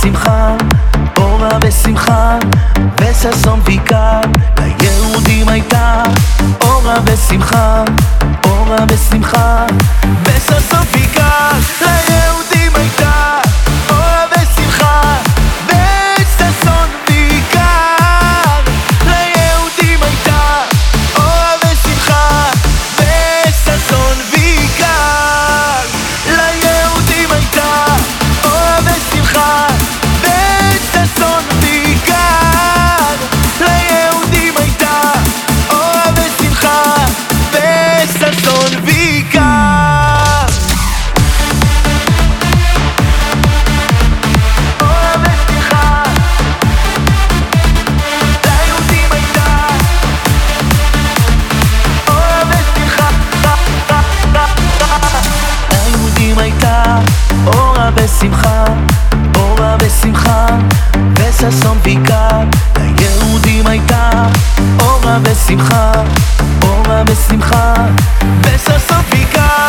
ושמחה, אורה ושמחה, וששון ויקר. ליהודים הייתה אורה ושמחה, אורה ושמחה, וששון ויקר. אתה אורה בשמחה, אורה בשמחה, וששון ויקה ליהודים הייתה. אורה בשמחה, אורה בשמחה, וששון ויקה